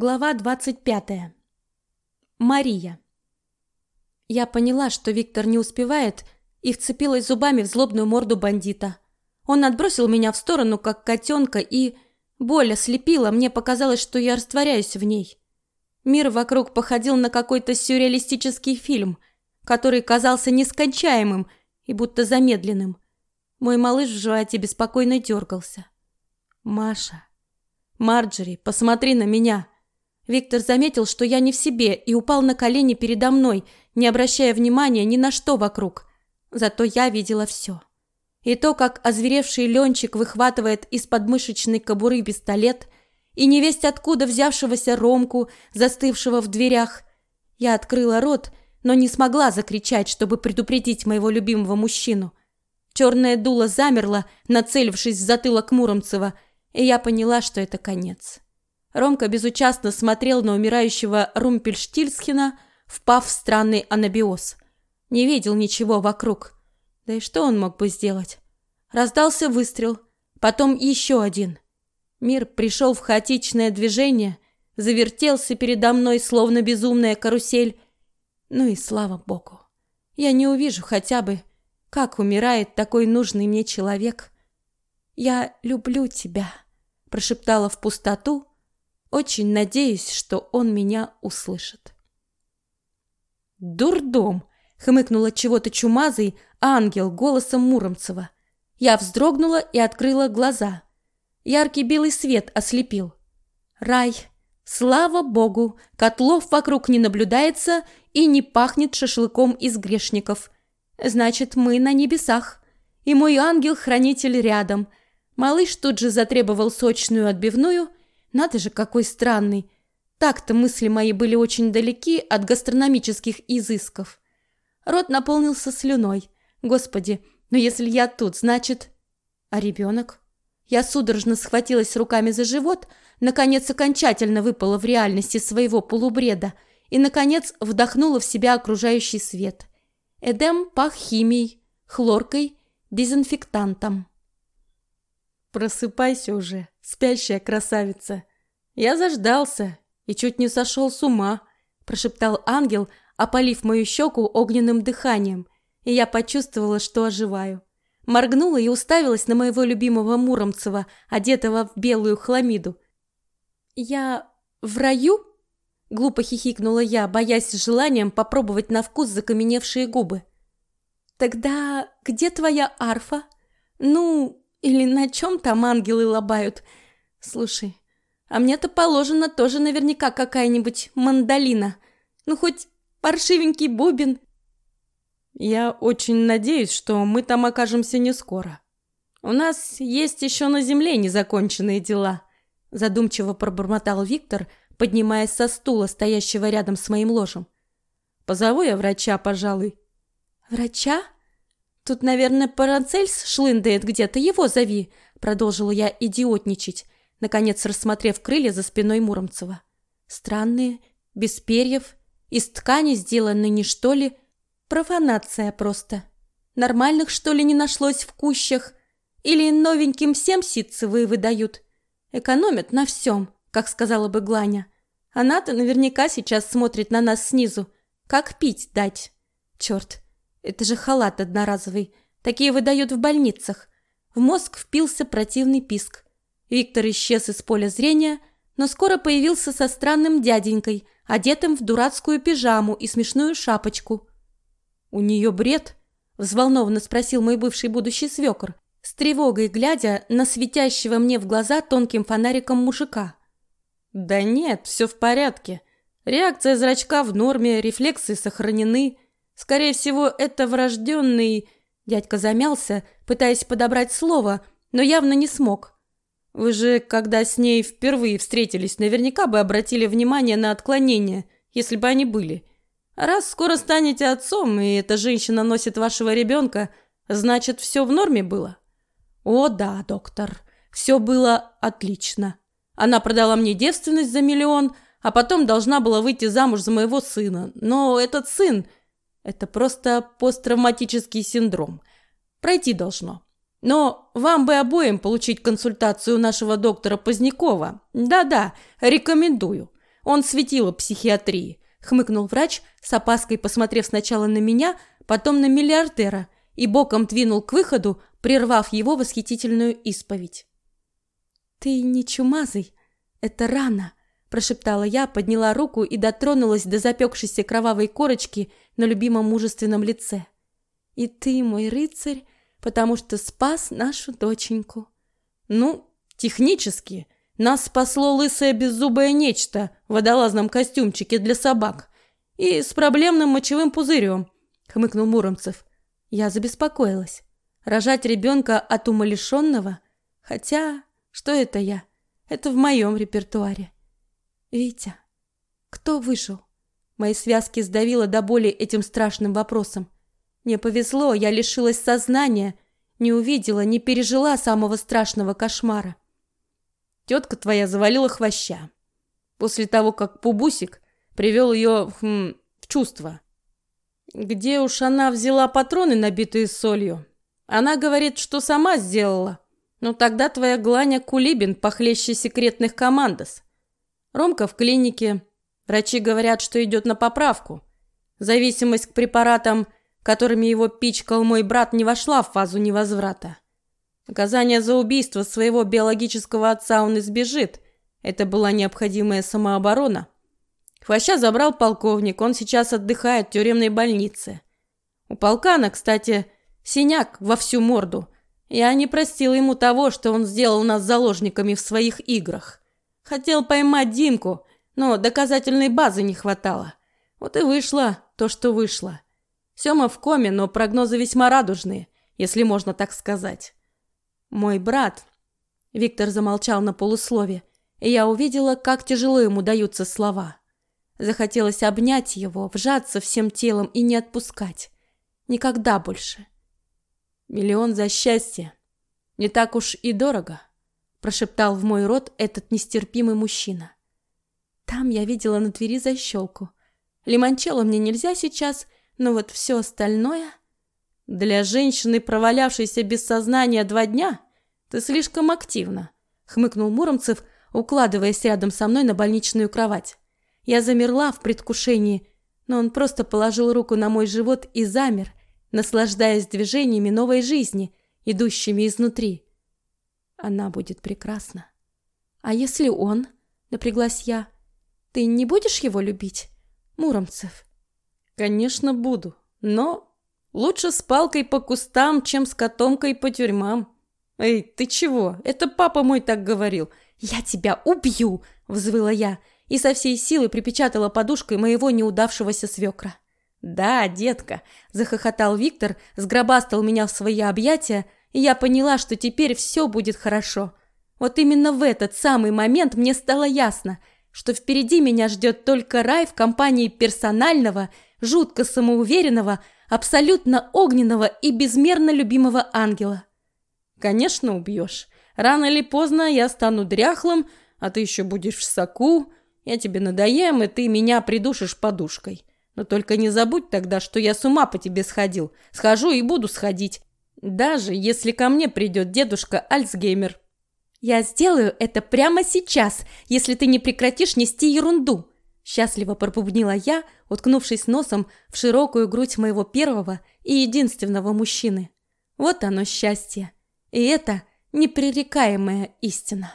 Глава 25. Мария. Я поняла, что Виктор не успевает, и вцепилась зубами в злобную морду бандита. Он отбросил меня в сторону, как котенка, и... Боль ослепила, мне показалось, что я растворяюсь в ней. Мир вокруг походил на какой-то сюрреалистический фильм, который казался нескончаемым и будто замедленным. Мой малыш в животе беспокойно дергался. «Маша! Марджери, посмотри на меня!» Виктор заметил, что я не в себе, и упал на колени передо мной, не обращая внимания ни на что вокруг. Зато я видела все. И то, как озверевший Ленчик выхватывает из подмышечной кобуры пистолет, и невесть откуда взявшегося Ромку, застывшего в дверях. Я открыла рот, но не смогла закричать, чтобы предупредить моего любимого мужчину. Черное дуло замерло, нацелившись в затылок Муромцева, и я поняла, что это конец. Ромка безучастно смотрел на умирающего Румпельштильсхена, впав в странный анабиоз. Не видел ничего вокруг. Да и что он мог бы сделать? Раздался выстрел, потом еще один. Мир пришел в хаотичное движение, завертелся передо мной, словно безумная карусель. Ну и слава богу. Я не увижу хотя бы, как умирает такой нужный мне человек. «Я люблю тебя», – прошептала в пустоту, очень надеюсь, что он меня услышит. «Дурдом!» — хмыкнула чего-то чумазый ангел голосом Муромцева. Я вздрогнула и открыла глаза. Яркий белый свет ослепил. Рай! Слава богу, котлов вокруг не наблюдается и не пахнет шашлыком из грешников. Значит, мы на небесах. И мой ангел-хранитель рядом. Малыш тут же затребовал сочную отбивную надо же, какой странный. Так-то мысли мои были очень далеки от гастрономических изысков. Рот наполнился слюной. Господи, но если я тут, значит... А ребенок? Я судорожно схватилась руками за живот, наконец окончательно выпала в реальности своего полубреда и, наконец, вдохнула в себя окружающий свет. Эдем пах химией, хлоркой, дезинфектантом. «Просыпайся уже, спящая красавица!» «Я заждался и чуть не сошел с ума», – прошептал ангел, опалив мою щеку огненным дыханием, и я почувствовала, что оживаю. Моргнула и уставилась на моего любимого Муромцева, одетого в белую хламиду. «Я в раю?» – глупо хихикнула я, боясь желанием попробовать на вкус закаменевшие губы. «Тогда где твоя арфа? Ну, или на чем там ангелы лобают? Слушай, а мне-то положено тоже наверняка какая-нибудь мандолина. Ну, хоть паршивенький бубен. Я очень надеюсь, что мы там окажемся не скоро. У нас есть еще на земле незаконченные дела. Задумчиво пробормотал Виктор, поднимаясь со стула, стоящего рядом с моим ложем. Позову я врача, пожалуй. Врача? Тут, наверное, Парацельс шлындает где-то, его зови, продолжила я идиотничать, наконец рассмотрев крылья за спиной Муромцева. Странные, без перьев, из ткани сделаны не что ли, профанация просто. Нормальных, что ли, не нашлось в кущах? Или новеньким всем ситцевые выдают? Экономят на всем, как сказала бы Гланя. Она-то наверняка сейчас смотрит на нас снизу. Как пить дать? Черт, это же халат одноразовый. Такие выдают в больницах. В мозг впился противный писк. Виктор исчез из поля зрения, но скоро появился со странным дяденькой, одетым в дурацкую пижаму и смешную шапочку. «У нее бред?» – взволнованно спросил мой бывший будущий свекор, с тревогой глядя на светящего мне в глаза тонким фонариком мужика. «Да нет, все в порядке. Реакция зрачка в норме, рефлексы сохранены. Скорее всего, это врожденный...» Дядька замялся, пытаясь подобрать слово, но явно не смог. Вы же, когда с ней впервые встретились, наверняка бы обратили внимание на отклонения, если бы они были. Раз скоро станете отцом, и эта женщина носит вашего ребенка, значит, все в норме было? О да, доктор, все было отлично. Она продала мне девственность за миллион, а потом должна была выйти замуж за моего сына. Но этот сын – это просто посттравматический синдром. Пройти должно. Но вам бы обоим получить консультацию нашего доктора Позднякова. Да-да, рекомендую. Он светило психиатрии, хмыкнул врач, с опаской посмотрев сначала на меня, потом на миллиардера и боком двинул к выходу, прервав его восхитительную исповедь. «Ты не чумазый, это рана», – прошептала я, подняла руку и дотронулась до запекшейся кровавой корочки на любимом мужественном лице. «И ты, мой рыцарь, потому что спас нашу доченьку». «Ну, технически, нас спасло лысое беззубое нечто в водолазном костюмчике для собак и с проблемным мочевым пузырем», – хмыкнул Муромцев. Я забеспокоилась. Рожать ребенка от умалишенного? Хотя, что это я? Это в моем репертуаре. Витя, кто выжил? Мои связки сдавило до боли этим страшным вопросом. Мне повезло, я лишилась сознания, не увидела, не пережила самого страшного кошмара. Тетка твоя завалила хвоща. После того, как Пубусик привел ее хм, в чувство. Где уж она взяла патроны, набитые солью? Она говорит, что сама сделала. Но тогда твоя Гланя Кулибин похлеще секретных командос. Ромка в клинике. Врачи говорят, что идет на поправку. Зависимость к препаратам, которыми его пичкал мой брат, не вошла в фазу невозврата. Наказание за убийство своего биологического отца он избежит. Это была необходимая самооборона. Хвоща забрал полковник, он сейчас отдыхает в тюремной больнице. У полкана, кстати, синяк во всю морду. Я не простил ему того, что он сделал нас заложниками в своих играх. Хотел поймать Димку, но доказательной базы не хватало. Вот и вышло то, что вышло. Сёма в коме, но прогнозы весьма радужные, если можно так сказать. Мой брат... Виктор замолчал на полуслове, и я увидела, как тяжело ему даются слова. Захотелось обнять его, вжаться всем телом и не отпускать. Никогда больше. Миллион за счастье. Не так уж и дорого прошептал в мой рот этот нестерпимый мужчина. Там я видела на двери защелку. Лимончелло мне нельзя сейчас, но вот все остальное... Для женщины, провалявшейся без сознания два дня, ты слишком активна, хмыкнул Муромцев, укладываясь рядом со мной на больничную кровать. Я замерла в предвкушении, но он просто положил руку на мой живот и замер, наслаждаясь движениями новой жизни, идущими изнутри. Она будет прекрасна. А если он, напряглась я, ты не будешь его любить, Муромцев? Конечно, буду, но лучше с палкой по кустам, чем с котомкой по тюрьмам. Эй, ты чего? Это папа мой так говорил. Я тебя убью, взвыла я и со всей силы припечатала подушкой моего неудавшегося свекра. «Да, детка!» – захохотал Виктор, сгробастал меня в свои объятия и я поняла, что теперь все будет хорошо. Вот именно в этот самый момент мне стало ясно, что впереди меня ждет только рай в компании персонального, жутко самоуверенного, абсолютно огненного и безмерно любимого ангела. Конечно, убьешь. Рано или поздно я стану дряхлым, а ты еще будешь в соку. Я тебе надоем, и ты меня придушишь подушкой. Но только не забудь тогда, что я с ума по тебе сходил. Схожу и буду сходить. Даже если ко мне придет дедушка Альцгеймер. Я сделаю это прямо сейчас, если ты не прекратишь нести ерунду. Счастливо пробубнила я, уткнувшись носом в широкую грудь моего первого и единственного мужчины. Вот оно счастье. И это непререкаемая истина.